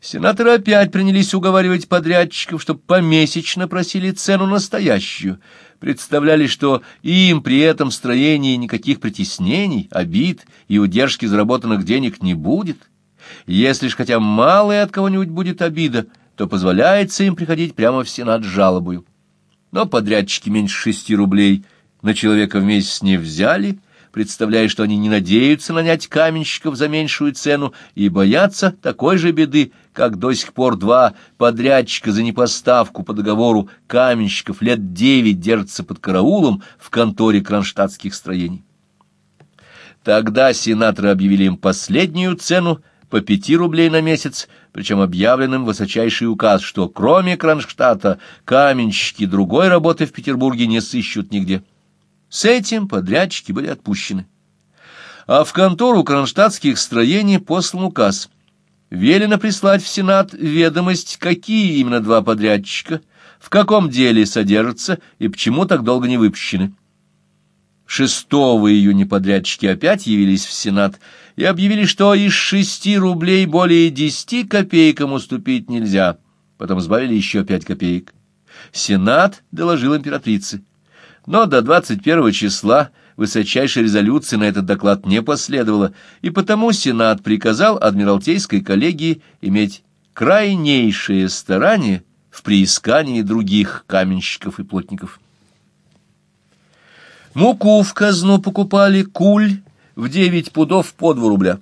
Сенаторы опять принялись уговаривать подрядчиков, чтобы помесячно просили цену настоящую, представляли, что им при этом строении никаких притеснений, обид и удержки заработанных денег не будет. Если ж хотя малая от кого-нибудь будет обида, то позволяется им приходить прямо в Сенат с жалобою. Но подрядчики меньше шести рублей на человека в месяц не взяли — представляя, что они не надеются нанять каменщиков за меньшую цену и боятся такой же беды, как до сих пор два подрядчика за непоставку по договору каменщиков лет девять держатся под караулом в конторе кронштадтских строений. Тогда сенаторы объявили им последнюю цену по пяти рублей на месяц, причем объявленным высочайший указ, что кроме Кронштадта каменщики другой работы в Петербурге не сыщут нигде. С этим подрядчики были отпущены. А в контору кронштадтских строений послан указ. Велено прислать в Сенат ведомость, какие именно два подрядчика, в каком деле содержатся и почему так долго не выпущены. 6 июня подрядчики опять явились в Сенат и объявили, что из шести рублей более десяти копейкам уступить нельзя. Потом сбавили еще пять копеек. Сенат доложил императрице. Но до 21 числа высочайшей резолюции на этот доклад не последовало, и потому Сенат приказал Адмиралтейской коллегии иметь крайнейшее старание в приискании других каменщиков и плотников. Муку в казну покупали куль в девять пудов по два рубля,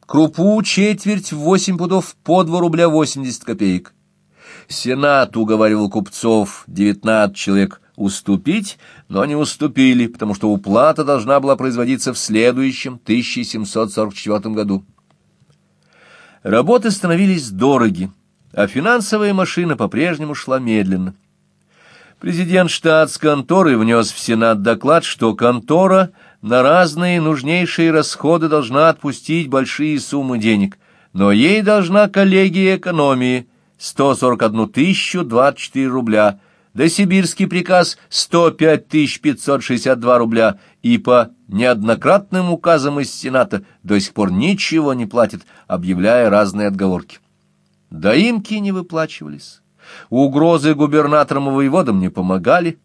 крупу четверть в восемь пудов по два рубля восемьдесят копеек. Сенат уговаривал купцов, девятнадцать человек, уступить, но не уступили, потому что уплата должна была производиться в следующем 1744 году. Работы становились дороги, а финансовая машина по-прежнему шла медленно. Президент штатс-конторы внес в Сенат доклад, что контора на разные нужнейшие расходы должна отпустить большие суммы денег, но ей должна коллегия экономии 141 тысячу 24 рубля – да сибирский приказ 105 562 рубля, и по неоднократным указам из Сената до сих пор ничего не платит, объявляя разные отговорки. Доимки не выплачивались, угрозы губернаторам и воеводам не помогали,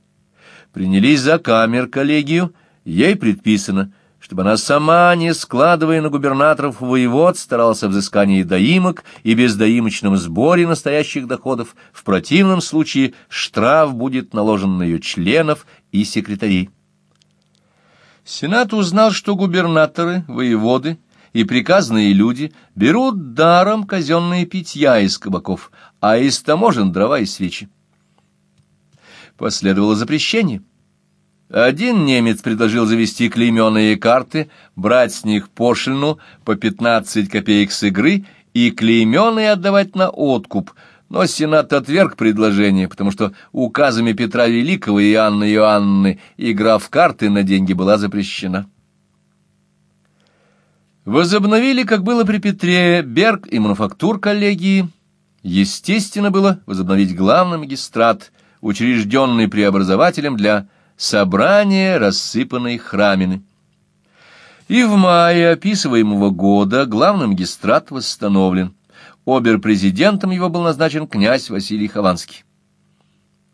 принялись за камер коллегию, ей предписано – чтобы она сама, не складывая на губернаторов воевод, старалась о взыскании доимок и бездоимочном сборе настоящих доходов. В противном случае штраф будет наложен на ее членов и секретарей. Сенат узнал, что губернаторы, воеводы и приказные люди берут даром казенные питья из кабаков, а из таможен дрова и свечи. Последовало запрещение. Один немец предложил завести клейменные карты, брать с них пошлину по 15 копеек с игры и клейменные отдавать на откуп, но Сенат отверг предложение, потому что указами Петра Великого и Анны Иоанны игра в карты на деньги была запрещена. Возобновили, как было при Петре, Берг и мануфактур коллегии. Естественно было возобновить главный магистрат, учрежденный преобразователем для собрание рассыпанной храмины. И в мае описываемого года главный магистрат восстановлен. Обер-президентом его был назначен князь Василий Хованский.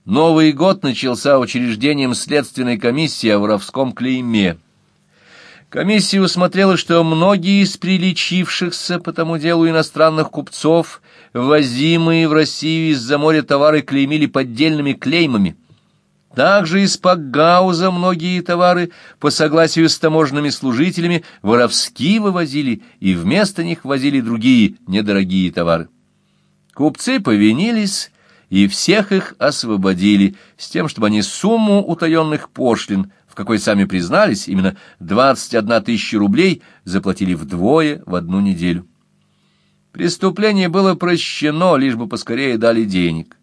Новый год начался учреждением следственной комиссии о воровском клейме. Комиссия усмотрела, что многие из приличившихся по тому делу иностранных купцов, возимые в Россию из-за моря товары, клеймили поддельными клеймами – также из Пакгауза многие товары, по согласию с таможенными служителями, воровски вывозили и вместо них возили другие недорогие товары. Купцы повинились и всех их освободили, с тем, чтобы они сумму утаенных пошлин, в какой сами признались, именно 21 тысяча рублей, заплатили вдвое в одну неделю. Преступление было прощено, лишь бы поскорее дали денег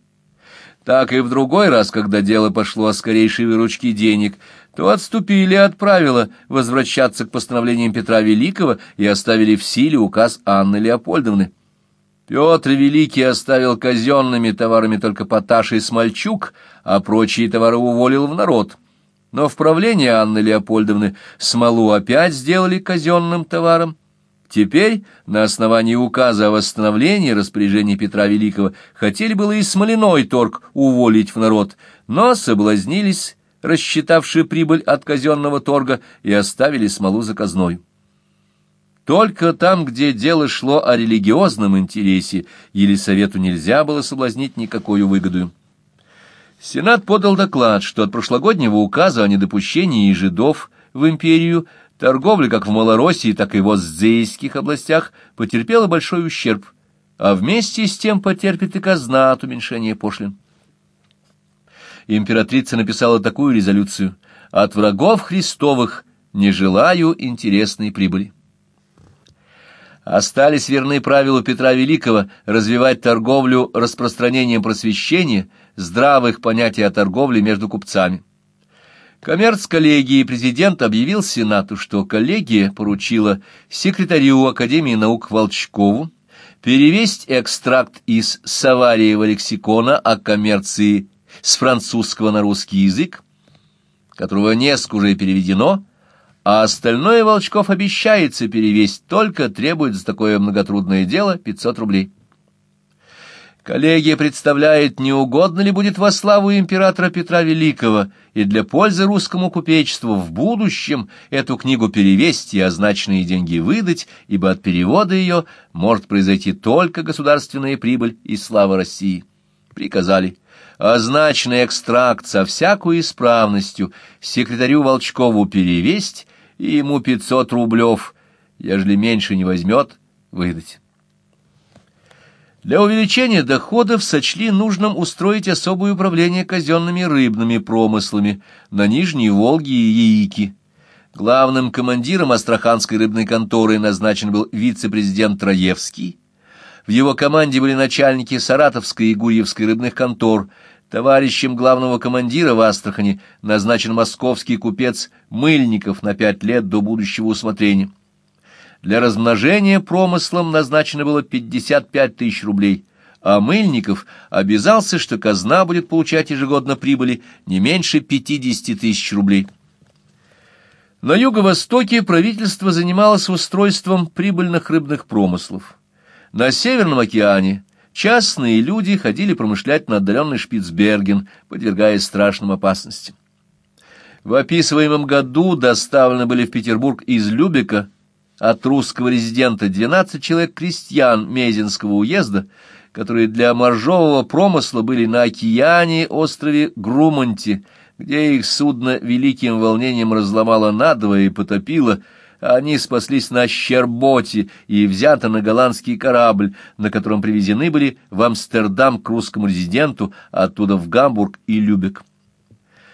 так и в другой раз, когда дело пошло о скорейшей выручке денег, то отступили от правила возвращаться к постановлениям Петра Великого и оставили в силе указ Анны Леопольдовны. Петр Великий оставил казенными товарами только поташ и смольчук, а прочие товары уволил в народ. Но в правлении Анны Леопольдовны смолу опять сделали казенным товаром, Теперь, на основании указа о восстановлении распоряжений Петра Великого, хотели было и смоляной торг уволить в народ, но соблазнились, рассчитавшие прибыль от казенного торга, и оставили смолу заказной. Только там, где дело шло о религиозном интересе, Елисавету нельзя было соблазнить никакую выгоду. Сенат подал доклад, что от прошлогоднего указа о недопущении жидов в империю торговля как в Малороссии, так и в Оздзейских областях потерпела большой ущерб, а вместе с тем потерпит и казна от уменьшения пошлин. Императрица написала такую резолюцию «От врагов Христовых не желаю интересной прибыли» остались верны правилу Петра Великого развивать торговлю распространением просвещения, здравых понятий о торговле между купцами. Коммерц-коллегии президент объявил Сенату, что коллегия поручила секретарю Академии наук Волчкову перевесть экстракт из Савариева лексикона о коммерции с французского на русский язык, которого несколько уже переведено, а остальное Волчков обещается перевесть, только требует за такое многотрудное дело 500 рублей. Коллегия представляет, не угодно ли будет во славу императора Петра Великого и для пользы русскому купечеству в будущем эту книгу перевести и означенные деньги выдать, ибо от перевода ее может произойти только государственная прибыль и слава России. Приказали означенный экстракт со всякой исправностью секретарю Волчкову перевесть и ему пятьсот рублев, ежели меньше не возьмет, выдать. Для увеличения доходов сочли нужным устроить особое управление казенными рыбными промыслами на Нижней Волге и Яики. Главным командиром Астраханской рыбной конторы назначен был вице-президент Троевский. В его команде были начальники Саратовской и Гурьевской рыбных контор – Товарищем главного командира в Астрахани назначен московский купец Мыльников на пять лет до будущего усмотрения. Для размножения промыслом назначено было 55 тысяч рублей, а Мыльников обязался, что казна будет получать ежегодно прибыли не меньше 50 тысяч рублей. На юго-востоке правительство занималось устройством прибыльных рыбных промыслов. На Северном океане частные люди ходили промышлять на отдаленный Шпицберген, подвергаясь страшным опасностям. В описываемом году доставлены были в Петербург из Любека от русского резидента 12 человек крестьян Мезенского уезда, которые для моржового промысла были на океане острове Грумонти, где их судно великим волнением разломало надвое и потопило, они спаслись на Щерботе и взяты на голландский корабль, на котором привезены были в Амстердам к русскому резиденту, оттуда в Гамбург и Любек.